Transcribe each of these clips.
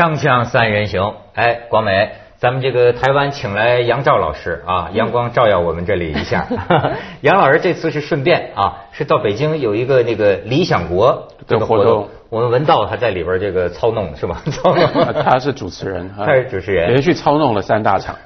锵锵三人行，哎，广美，咱们这个台湾请来杨照老师啊，阳光照耀我们这里一下。杨老师这次是顺便啊，是到北京有一个那个理想国这个活动活动，我们文道还在里边这个操弄是吧？操弄，他是主持人，他是主持人连续操弄了三大场。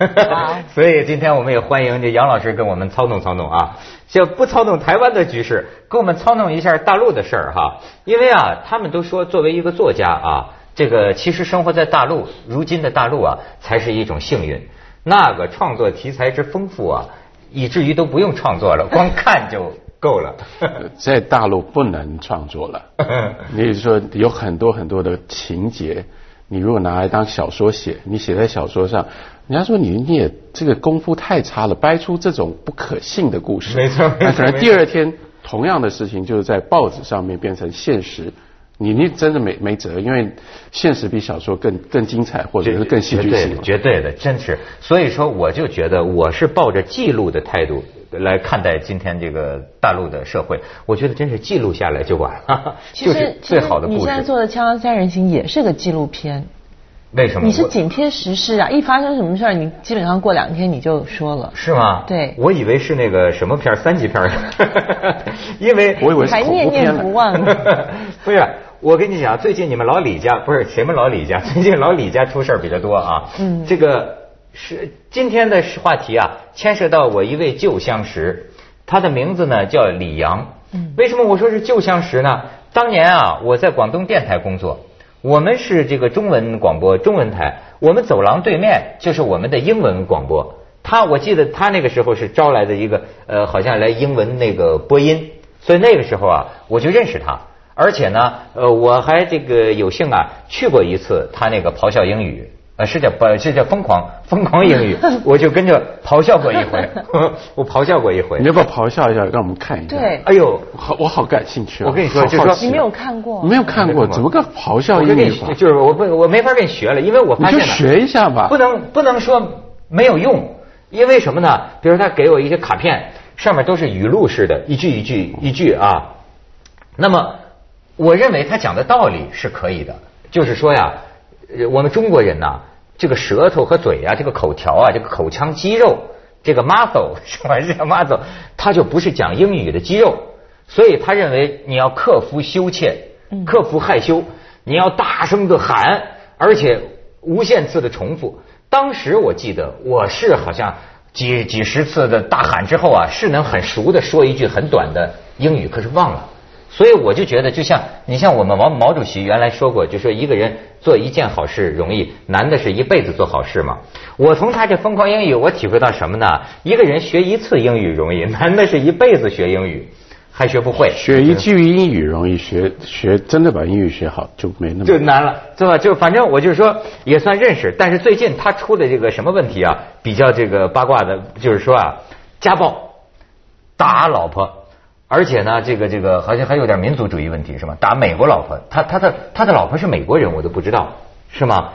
所以今天我们也欢迎这杨老师跟我们操弄操弄啊，就不操弄台湾的局势，跟我们操弄一下大陆的事儿哈。因为啊，他们都说作为一个作家啊，这个其实生活在大陆，如今的大陆啊，才是一种幸运。那个创作题材之丰富啊，以至于都不用创作了，光看就够了。在大陆不能创作了，你说有很多很多的情节，你如果拿来当小说写，你写在小说上，人家说你你也这个功夫太差了，掰出这种不可信的故事。没错没错那可能第二天同样的事情就是在报纸上面变成现实。你你真的没没辙，因为现实比小说更更精彩，或者是更戏剧绝对。绝对的，真是。所以说，我就觉得我是抱着记录的态度来看待今天这个大陆的社会。我觉得真是记录下来就完了，就是最好的故事你。现在做的《锵锵三人行》也是个纪录片，为什么？你是紧贴时事啊，一发生什么事儿，你基本上过两天你就说了。是吗？对我以为是那个什么片儿三级片儿，因为我以为是还念念不忘。不是，我跟你讲，最近你们老李家不是谁们老李家，最近老李家出事儿比较多啊。嗯这个是今天的话题啊，牵涉到我一位旧相识，他的名字呢叫李阳。嗯为什么我说是旧相识呢？当年啊，我在广东电台工作，我们是这个中文广播中文台，我们走廊对面就是我们的英文广播。他我记得他那个时候是招来的一个呃，好像来英文那个播音，所以那个时候啊，我就认识他。而且呢，呃，我还这个有幸啊去过一次他那个咆哮英语，呃，是叫不是叫疯狂 疯狂英语，我就跟着咆哮过一回，我咆哮过一回你。要不要咆哮一下，让我们看一下？对哎呦，我好，我好感兴趣啊！我跟你说好就说你没有看过？没有看过，怎么个咆哮英语法？就是我不我没法跟你学了，因为我发你就现学一下吧不。能不能说没有用，因为什么呢？比如他给我一些卡片，上面都是语录式的，一句一句一句啊。那么我认为他讲的道理是可以的，就是说呀，呃我们中国人呐，这个舌头和嘴啊，这个口条啊，这个口腔肌肉，这个 muscle 是吧？这个 muscle，他就不是讲英语的肌肉，所以他认为你要克服羞怯，克服害羞，你要大声的喊，而且无限次的重复。当时我记得我是好像几几十次的大喊之后啊，是能很熟的说一句很短的英语，可是忘了。所以我就觉得，就像你像我们毛毛主席原来说过，就说一个人做一件好事容易，难的是一辈子做好事嘛。我从他这疯狂英语，我体会到什么呢？一个人学一次英语容易，难的是一辈子学英语，还学不会。学一句英语容易，学学真的把英语学好就没那么就难了，对吧？就反正我就是说也算认识，但是最近他出的这个什么问题啊，比较这个八卦的，就是说啊，家暴，打老婆，而且呢，这个这个好像还有点民族主义问题是吗？打美国老婆，他他的他的老婆是美国人，我都不知道是吗？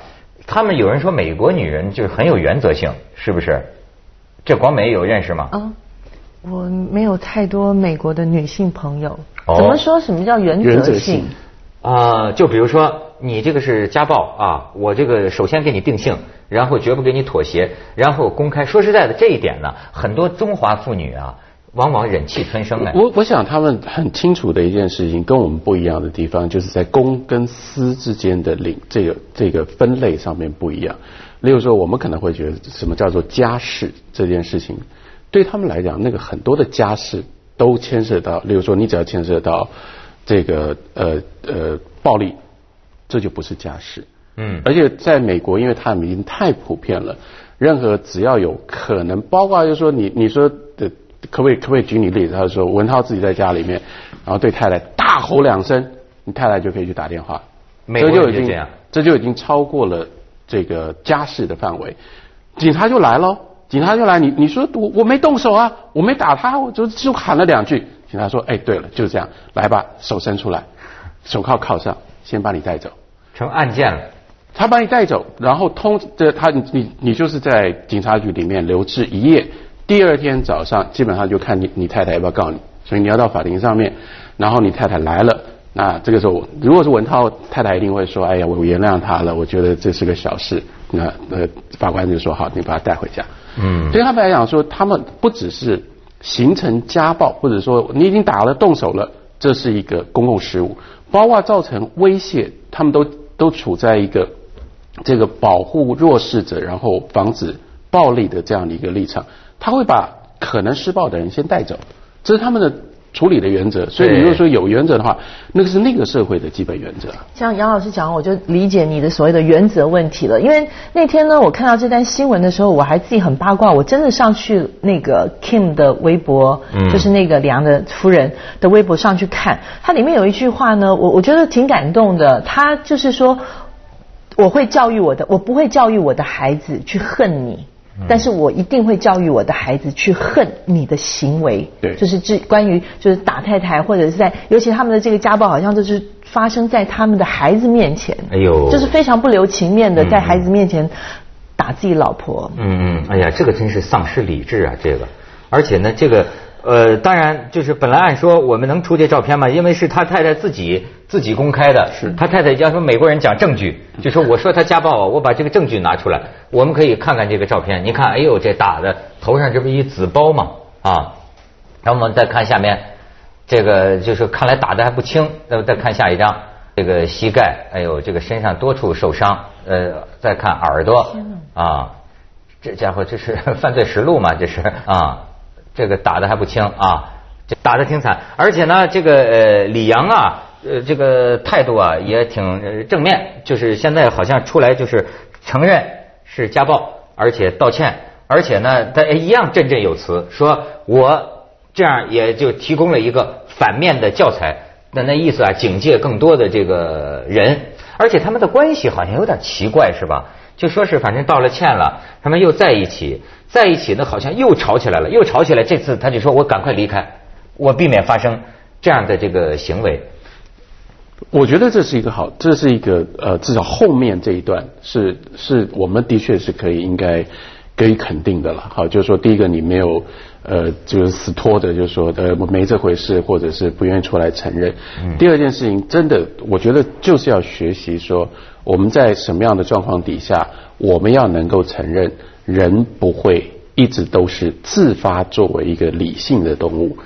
他们有人说美国女人就是很有原则性，是不是？这广美有认识吗？啊，我没有太多美国的女性朋友。哦怎么说什么叫原原则性？啊、就比如说你这个是家暴啊，我这个首先给你定性，然后绝不给你妥协，然后公开。说实在的，这一点呢，很多中华妇女啊，往往忍气吞声哎。我我想他们很清楚的一件事情，跟我们不一样的地方，就是在公跟私之间的领这个这个分类上面不一样。例如说，我们可能会觉得什么叫做家事这件事情，对他们来讲，那个很多的家事都牵涉到，例如说，你只要牵涉到这个呃呃暴力，这就不是家事。嗯而且在美国，因为他们已经太普遍了，任何只要有可能，包括就是说你你说的，可不可以可不可以举你例子？他说文涛自己在家里面，然后对太太大吼两声，你太太就可以去打电话，这就已经这样这就已经超过了这个家事的范围，警察就来喽，警察就来，你你说我我没动手啊，我没打他，我就就喊了两句，警察说，哎，对了，就是这样，来吧，手伸出来，手铐铐上，先把你带走。成案件了。他把你带走，然后通这他你你你就是在警察局里面留置一夜，第二天早上基本上就看你你太太要不要告你，所以你要到法庭上面，然后你太太来了，那这个时候，如果是文涛太太一定会说：“哎呀，我原谅他了，我觉得这是个小事。”那呃，法官就说：“好，你把他带回家。”嗯对他们来讲说，他们不只是形成家暴，或者说你已经打了、动手了，这是一个公共事务，包括造成威胁，他们都都处在一个这个保护弱势者，然后防止暴力的这样的一个立场，他会把可能施暴的人先带走，这是他们的处理的原则。所以你如果说有原则的话，那个是那个社会的基本原则。像杨老师讲，我就理解你的所谓的原则问题了。因为那天呢，我看到这单新闻的时候，我还自己很八卦，我真的上去那个 Kim 的微博，嗯就是那个李阳的夫人的微博上去看，它里面有一句话呢，我我觉得挺感动的。他就是说，我会教育我的，我不会教育我的孩子去恨你。但是我一定会教育我的孩子去恨你的行为，对。就是这关于就是打太太或者是在，尤其他们的这个家暴好像就是发生在他们的孩子面前，哎呦。就是非常不留情面的嗯在孩子面前打自己老婆，嗯嗯，哎呀，这个真是丧失理智啊！这个，而且呢，这个呃，当然就是本来按说我们能出这照片吗，因为是他太太自己自己公开的，是他太太要说美国人讲证据，就说我说他家暴啊，我把这个证据拿出来，我们可以看看这个照片。你看，哎呦，这打的头上这不一紫包吗？啊，然后我们再看下面，这个就是看来打的还不轻。那么再看下一张，这个膝盖，哎呦，这个身上多处受伤。呃，再看耳朵，啊，这家伙这是 犯罪实录嘛？这是啊，这个打的还不轻啊，这打的挺惨。而且呢，这个呃李阳啊，呃这个态度啊也挺正面，就是现在好像出来就是承认是家暴，而且道歉，而且呢他一样振振有词，说我这样也就提供了一个反面的教材。那那意思啊，警戒更多的这个人，而且他们的关系好像有点奇怪，是吧？就说是反正道了歉了，他们又在一起，在一起呢，好像又吵起来了，又吵起来。这次他就说我赶快离开，我避免发生这样的这个行为。我觉得这是一个好，这是一个呃，至少后面这一段是是我们的确是可以应该给予肯定的了。好，就是说第一个你没有呃，就是死拖着，就是说呃我没这回事，或者是不愿意出来承认。第二件事情，真的我觉得就是要学习说我们在什么样的状况底下，我们要能够承认人不会一直都是自发作为一个理性的动物。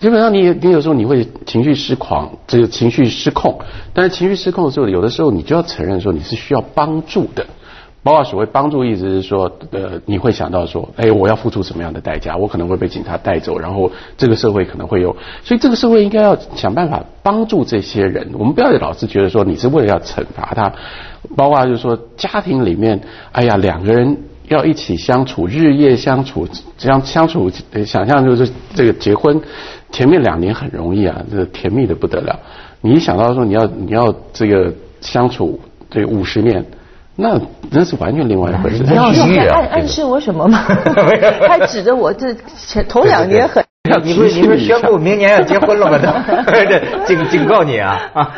基本上你你有时候你会情绪失狂，这个情绪失控，但是情绪失控的时候，有的时候你就要承认说你是需要帮助的。包括所谓帮助，意思是说，呃，你会想到说，哎，我要付出什么样的代价？我可能会被警察带走，然后这个社会可能会有，所以这个社会应该要想办法帮助这些人。我们不要老是觉得说你是为了要惩罚他，包括就是说家庭里面，哎呀，两个人要一起相处，日夜相处，这样相处，想象就是这个结婚前面两年很容易啊，这个甜蜜的不得了。你一想到说你要你要这个相处这五十年。那那是完全另外一回事。你要地狱啊暗暗示我什么吗？他指着我这前头两年很。你不是你不是宣布明年要结婚了吗？这 警警告你啊啊！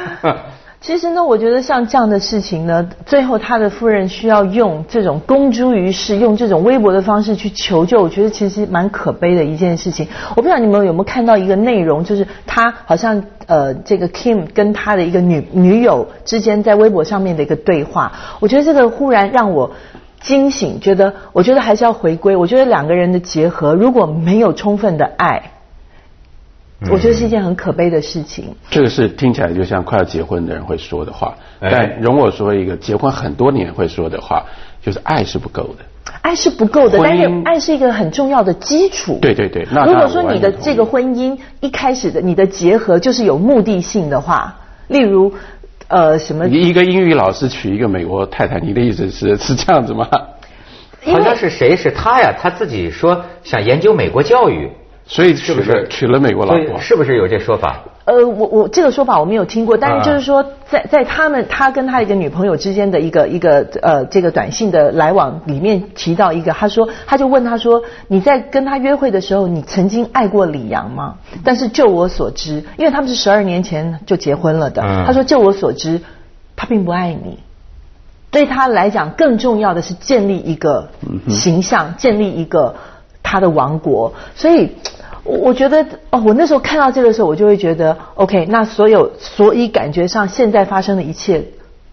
其实呢，我觉得像这样的事情呢，最后他的夫人需要用这种公诸于世、用这种微博的方式去求救，我觉得其实蛮可悲的一件事情。我不知道你们有没有看到一个内容，就是他好像呃，这个 Kim 跟他的一个女女友之间在微博上面的一个对话。我觉得这个忽然让我惊醒，觉得我觉得还是要回归。我觉得两个人的结合如果没有充分的爱，我觉得是一件很可悲的事情。这个是听起来就像快要结婚的人会说的话，哎但容我说一个结婚很多年会说的话，就是爱是不够的。爱是不够的，但是爱是一个很重要的基础。对对对那如果说你的这个婚姻一开始的你的结合就是有目的性的话，例如呃什么，一个英语老师娶一个美国太太，你的意思是 是这样子吗？好像是谁？是他呀？他自己说想研究美国教育，所以娶是不是了娶了美国老婆？是不是有这说法？呃，我我这个说法我没有听过，但啊是就是说，在在他们他跟他一个女朋友之间的一个一个呃这个短信的来往里面提到一个，他说他就问他说你在跟他约会的时候，你曾经爱过李阳吗？但是就我所知，因为他们是十二年前就结婚了的，嗯他说就我所知，他并不爱你。对他来讲，更重要的是建立一个形象，建立一个他的王国。所以，我我觉得哦，我那时候看到这个时候，我就会觉得 OK，那所有所以感觉上现在发生的一切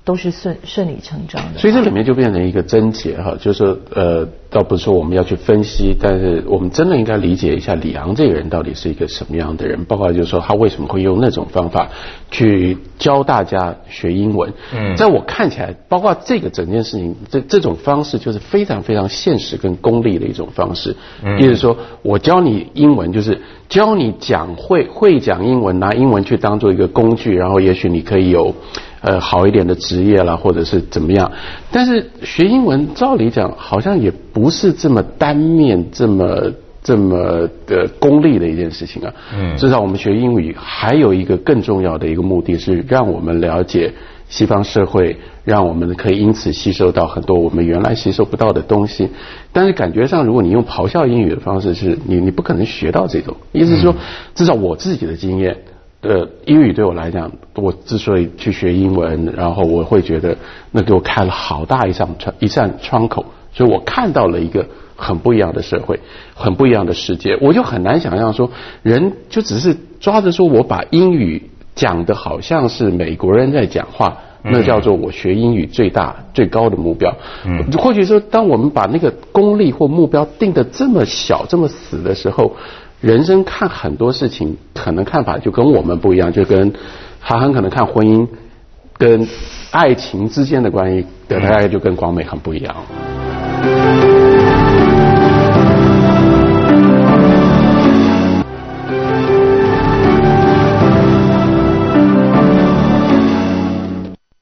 都是顺顺理成章的。所以这里面就变成一个症结哈，就是说呃，倒不是说我们要去分析，但是我们真的应该理解一下李昂这个人到底是一个什么样的人，包括就是说他为什么会用那种方法去教大家学英文。嗯在我看起来，包括这个整件事情，这这种方式就是非常非常现实跟功利的一种方式。嗯也就是说，我教你英文，就是教你讲会会讲英文，拿英文去当做一个工具，然后也许你可以有呃好一点的职业啦，或者是怎么样。但是学英文，照理讲好像也不是这么单面这么。这么的功利的一件事情啊，嗯至少我们学英语还有一个更重要的一个目的是让我们了解西方社会，让我们可以因此吸收到很多我们原来吸收不到的东西。但是感觉上，如果你用咆哮英语的方式，是你你不可能学到这种。意思是说，至少我自己的经验，呃，英语对我来讲，我之所以去学英文，然后我会觉得那给我开了好大一扇窗一扇窗口，所以我看到了一个很不一样的社会，很不一样的世界。我就很难想象说，人就只是抓着说我把英语讲的好像是美国人在讲话。那叫做我学英语最大最高的目标。嗯或许说，当我们把那个功利或目标定得这么小、这么死的时候，人生看很多事情可能看法就跟我们不一样，就跟韩寒可能看婚姻跟爱情之间的关系，大概就跟广美很不一样。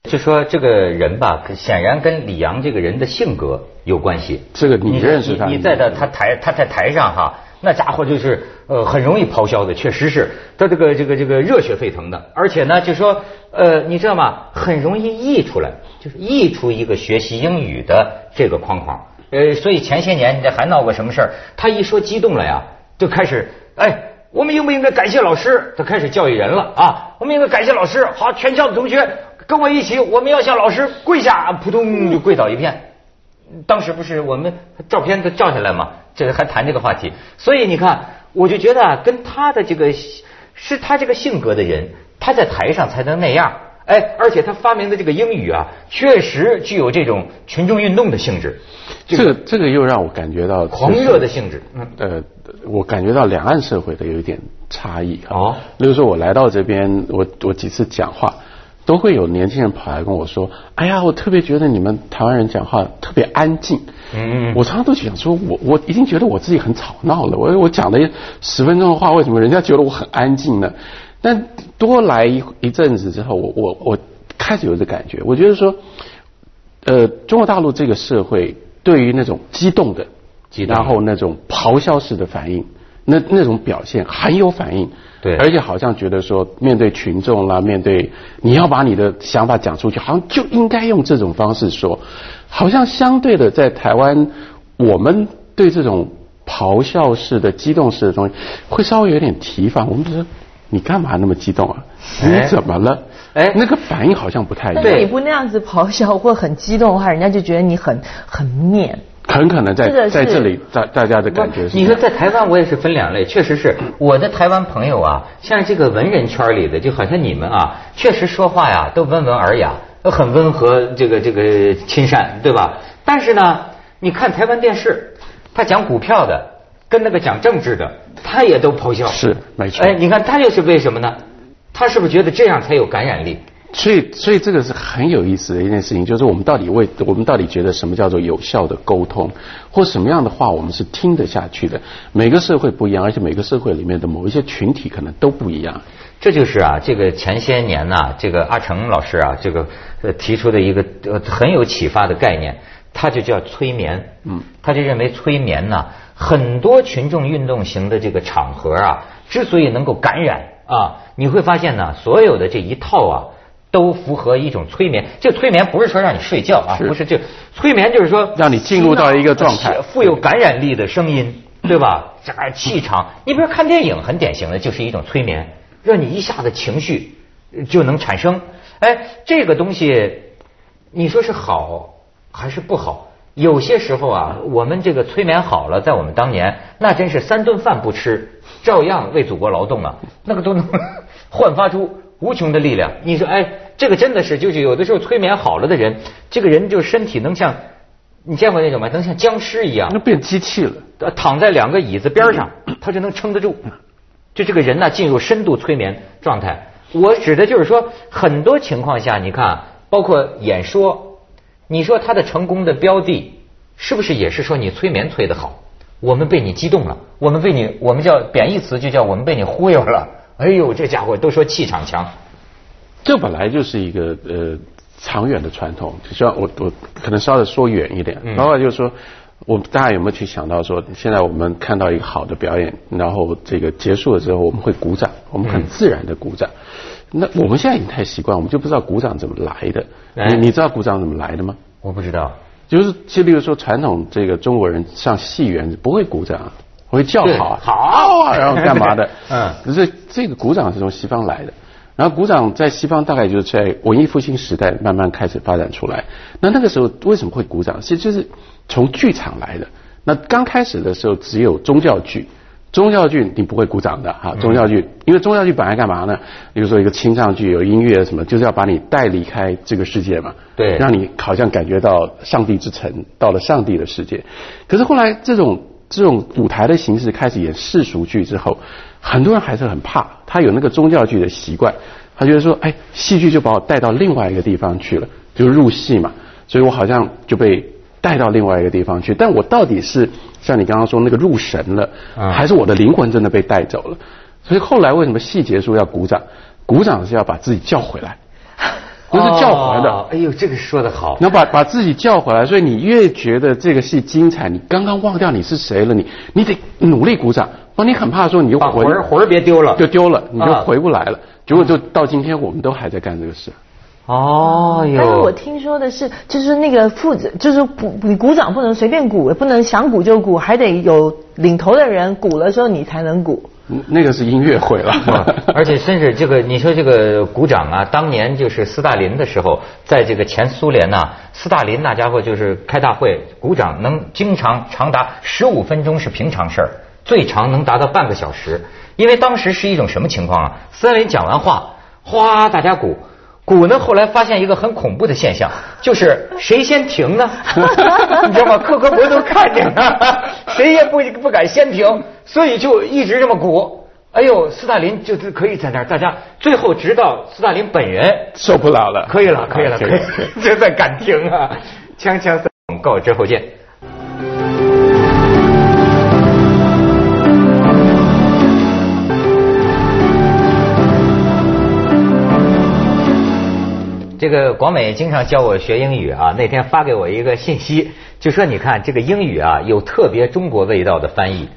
就说这个人吧，显然跟李阳这个人的性格有关系。这个你认识他你你在他他台他在台上哈，那家伙就是呃很容易咆哮的，确实是他这个这个这个热血沸腾的，而且呢就说呃你知道吗？很容易溢出来，就是溢出一个学习英语的这个框框。呃，所以前些年你这还闹过什么事儿？他一说激动了呀，就开始哎。我们应不应该感谢老师？他开始教育人了啊！我们应该感谢老师。好，全校的同学跟我一起，我们要向老师跪下，扑通就跪倒一片。当时不是我们照片都照下来嘛？这个还谈这个话题，所以你看，我就觉得啊，跟他的这个是他这个性格的人，他在台上才能那样。哎，而且他发明的这个英语啊，确实具有这种群众运动的性质，这个这个又让我感觉到狂热的性质。嗯，呃，我感觉到两岸社会的有一点差异啊。哦例如说，我来到这边，我我几次讲话，都会有年轻人跑来跟我说：“哎呀，我特别觉得你们台湾人讲话特别安静。”嗯我常常都想说，我我已经觉得我自己很吵闹了。我我讲了十分钟的话，为什么人家觉得我很安静呢？但多来一一阵子之后，我我我开始有这感觉，我觉得说，呃，中国大陆这个社会对于那种激动的，然后那种咆哮式的反应，那那种表现很有反应，对而且好像觉得说面对群众啦，面对你要把你的想法讲出去，好像就应该用这种方式说，好像相对的在台湾，我们对这种咆哮式的、激动式的东西，会稍微有点提防。我们就说你干嘛那么激动啊？哎你怎么了？哎那个反应好像不太一样。但是你不那样子咆哮或很激动的话，人家就觉得你很很面。很可能在在这里，大大家的感觉是你说在台湾，我也是分两类，确实是我的台湾朋友啊，像这个文人圈里的，就好像你们啊，确实说话呀都温文尔雅，都很温和，这个这个亲善，对吧？但是呢，你看台湾电视，他讲股票的，跟那个讲政治的，他也都咆哮，是没错哎，你看他又是为什么呢？他是不是觉得这样才有感染力？所以，所以这个是很有意思的一件事情，就是我们到底为我们到底觉得什么叫做有效的沟通，或什么样的话我们是听得下去的。每个社会不一样，而且每个社会里面的某一些群体可能都不一样。这就是啊，这个前些年呐、这个阿成老师啊，这个呃提出的一个呃很有启发的概念，他就叫催眠。嗯，他就认为催眠呢，很多群众运动型的这个场合啊，之所以能够感染啊，你会发现呢，所有的这一套啊。都符合一种催眠，这催眠不是说让你睡觉啊，是不是这催眠就是说让你进入到一个状态富有感染力的声音，对吧？这气场，你比如看电影，很典型的就是一种催眠，让你一下子情绪呃就能产生。哎，这个东西，你说是好还是不好？有些时候啊，我们这个催眠好了，在我们当年，那真是三顿饭不吃，照样为祖国劳动啊，那个都能 焕发出无穷的力量。你说，哎，这个真的是，就是有的时候催眠好了的人，这个人就身体能像，你见过那种吗？能像僵尸一样那，变机器了。呃躺在两个椅子边上，他就能撑得住。就这个人呢，进入深度催眠状态。我指的就是说，很多情况下，你看啊，包括演说，你说他的成功的标的，是不是也是说你催眠催得好？我们被你激动了，我们被你，我们叫贬义词就叫我们被你忽悠了。哎呦，这家伙都说气场强，这本来就是一个呃长远的传统，就像我我可能稍微说远一点，嗯包括就是说，我们大家有没有去想到说，现在我们看到一个好的表演，然后这个结束了之后，我们会鼓掌，我们很自然的鼓掌。那我们现在已经太习惯，我们就不知道鼓掌怎么来的。哎你你知道鼓掌怎么来的吗？我不知道。就是就例如说传统这个中国人上戏园不会鼓掌，会叫好啊好啊，然后干嘛的？嗯可是这个鼓掌是从西方来的，然后鼓掌在西方大概就是在文艺复兴时代慢慢开始发展出来。那那个时候为什么会鼓掌？其实就是从剧场来的。那刚开始的时候只有宗教剧。宗教剧你不会鼓掌的哈，宗教剧，因为宗教剧本来干嘛呢？比如说一个清唱剧有音乐什么，就是要把你带离开这个世界嘛，对让你好像感觉到上帝之城，到了上帝的世界。可是后来这种这种舞台的形式开始演世俗剧之后，很多人还是很怕，他有那个宗教剧的习惯，他觉得说，哎，戏剧就把我带到另外一个地方去了，就是入戏嘛，所以我好像就被带到另外一个地方去。但我到底是像你刚刚说那个入神了，啊还是我的灵魂真的被带走了？所以后来为什么戏结束要鼓掌？鼓掌是要把自己叫回来。不是叫回来的，哦哎呦，这个说的好。然后把把自己叫回来，所以你越觉得这个戏精彩，你刚刚忘掉你是谁了，你你得努力鼓掌，不然你很怕说你就把魂魂儿魂别丢了就丢了，你就啊回不来了。结果就到今天，我们都还在干这个事。哦哟，但是我听说的是，就是那个负责，就是鼓，你鼓掌不能随便鼓，不能想鼓就鼓，还得有领头的人鼓了之后你才能鼓。嗯那个是音乐会了，而且甚至这个，你说这个鼓掌啊，当年就是斯大林的时候，在这个前苏联呐、斯大林那家伙就是开大会鼓掌，能经常长达十五分钟是平常事儿，最长能达到半个小时。因为当时是一种什么情况啊？斯大林讲完话，哗，大家鼓。鼓呢，后来发现一个很恐怖的现象，就是谁先停呢？你知道吗？克格勃都看见了，谁也不不敢先停，所以就一直这么鼓。哎呦，斯大林就是可以在那儿，大家最后直到斯大林本人受不了了。可以了，可以了，可以了可以，这才敢停啊！锵锵三广告之后见。这个广美经常教我学英语啊，那天发给我一个信息，就说你看这个英语啊有特别中国味道的翻译，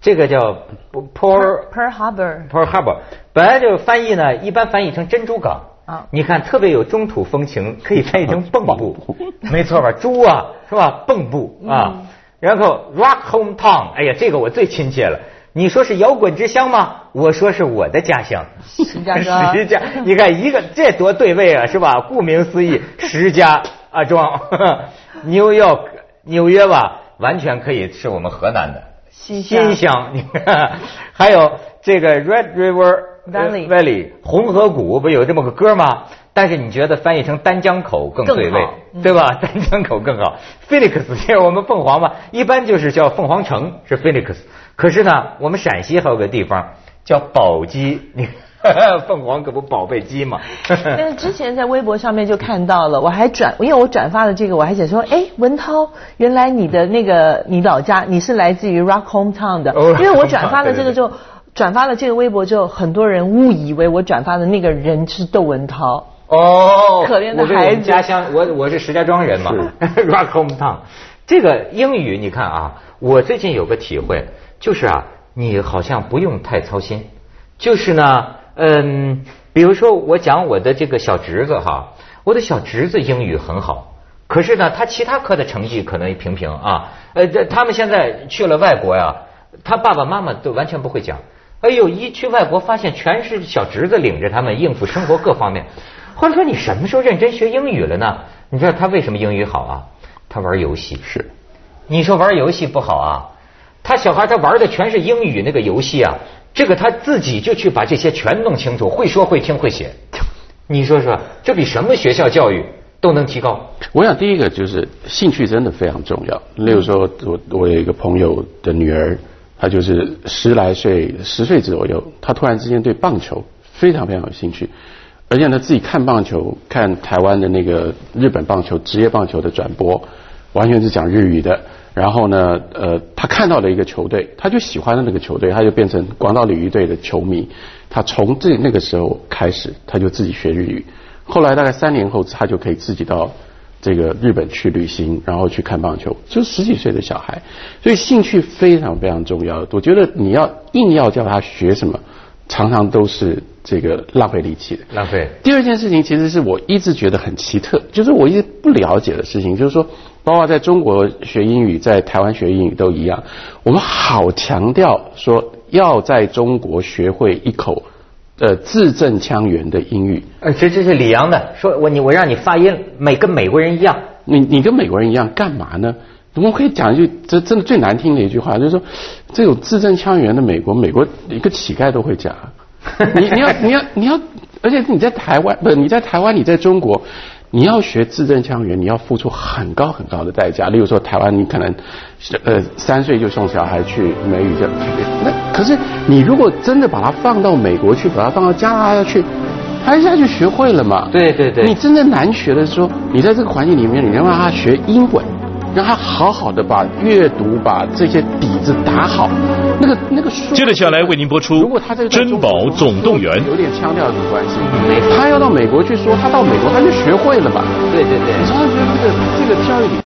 这个叫 Pearl Pearl Harbor，Pearl Harbor，本来就是翻译呢，一般翻译成珍珠港。啊你看特别有中土风情，可以翻译成 蚌埠，没错吧？猪啊，是吧？蚌埠啊。然后 Rock Hometown，哎呀，这个我最亲切了。你说是摇滚之乡吗？我说是我的家乡，石家庄。石家，你看一个这多对位啊，是吧？顾名思义，石家啊庄，New York 纽约吧，完全可以是我们河南的。新乡。还有这个 Red River Valley Valley 红河谷不有这么个歌吗？但是你觉得翻译成丹江口更对位，嗯。对吧？丹江口更好。Phoenix 这我们凤凰嘛，一般就是叫凤凰城是 Phoenix，可是呢，我们陕西还有个地方叫宝鸡，你 凤凰可不宝贝鸡嘛。但是之前在微博上面就看到了，我还转，因为我转发了这个，我还写说，哎，文涛，原来你的那个你老家你是来自于 Rock Hometown 的，哦因为我转发了这个对对对之后，转发了这个微博之后，很多人误以为我转发的那个人是窦文涛。哦，可怜的孩子家乡，我我是石家庄人嘛，Rock Hometown。这个英语你看啊，我最近有个体会，就是啊，你好像不用太操心，就是呢，嗯，比如说我讲我的这个小侄子哈，我的小侄子英语很好，可是呢，他其他科的成绩可能平平啊，呃，这他们现在去了外国呀，他爸爸妈妈都完全不会讲。哎呦，一去外国发现全是小侄子领着他们应付生活各方面。或者说你什么时候认真学英语了呢？你知道他为什么英语好啊？他玩游戏。是，你说玩游戏不好啊？他小孩他玩的全是英语那个游戏啊，这个他自己就去把这些全弄清楚，会说会听会写。你说说，这比什么学校教育都能提高？我想第一个就是兴趣真的非常重要。例如说，我我有一个朋友的女儿，她就是十来岁，十岁左右，她突然之间对棒球非常非常有兴趣，而且她自己看棒球，看台湾的那个日本棒球职业棒球的转播，完全是讲日语的。然后呢，呃，他看到了一个球队，他就喜欢了那个球队，他就变成广岛鲤鱼队的球迷。他从这那个时候开始，他就自己学日语。后来大概三年后，他就可以自己到这个日本去旅行，然后去看棒球。就十几岁的小孩，所以兴趣非常非常重要。我觉得你要硬要叫他学什么，常常都是这个浪费力气的。浪费。第二件事情，其实是我一直觉得很奇特，就是我一直不了解的事情，就是说，包括在中国学英语，在台湾学英语都一样，我们好强调说要在中国学会一口呃字正腔圆的英语。呃，这这是李阳的，说我你我让你发音美跟美国人一样。你你跟美国人一样干嘛呢？我们可以讲一句，这真的最难听的一句话，就是说，这种字正腔圆的美国，美国一个乞丐都会讲。你你要你要你要，而且你在台湾不是你在台湾，你在中国，你要学字正腔圆，你要付出很高很高的代价。例如说，台湾你可能呃三岁就送小孩去美语教，那可是你如果真的把它放到美国去，把它放到加拿大去。他一下就学会了嘛？对对对。你真正难学的时候，你在这个环境里面，你要让他学英文，让他好好的把阅读、把这些底子打好。那个那个书。接着下来为您播出。如果他这个珍宝总动员有点腔调的关系，他要到美国去说，他到美国他就学会了嘛？对对对。你常常觉得这个这个教育里。